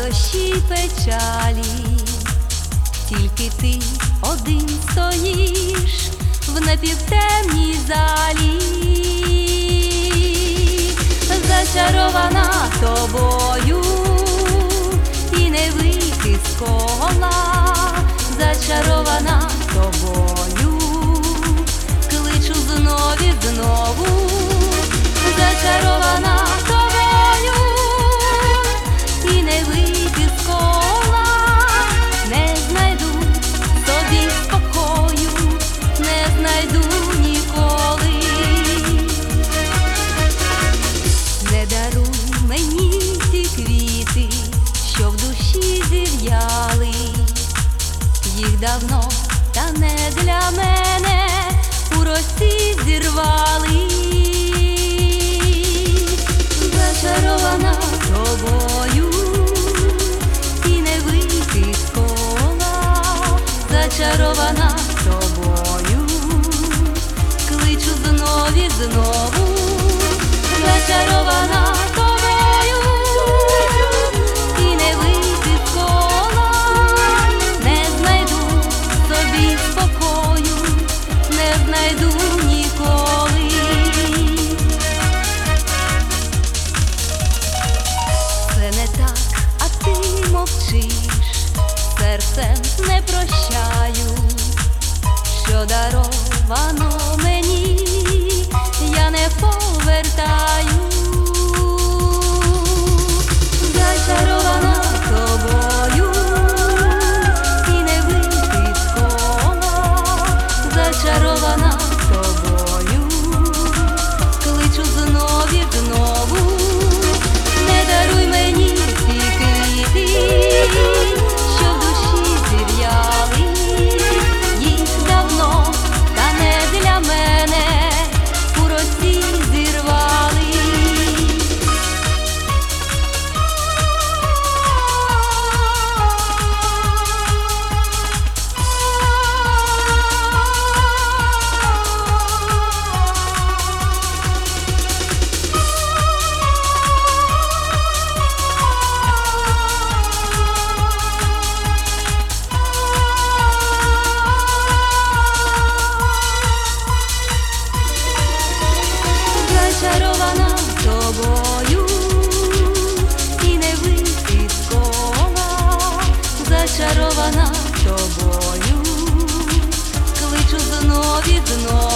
радощі печалі, тільки ти один стоїш в напівтемній залі, зачарована тобою і не вийти з кола, душі їх давно, та не для мене у росі зірвали, зачарована тобою, і не вийти з кола, зачарована тобою, кличу знов і знову, зачарована серцем не прощаю, що даровано мені, я не повертаю, зачарована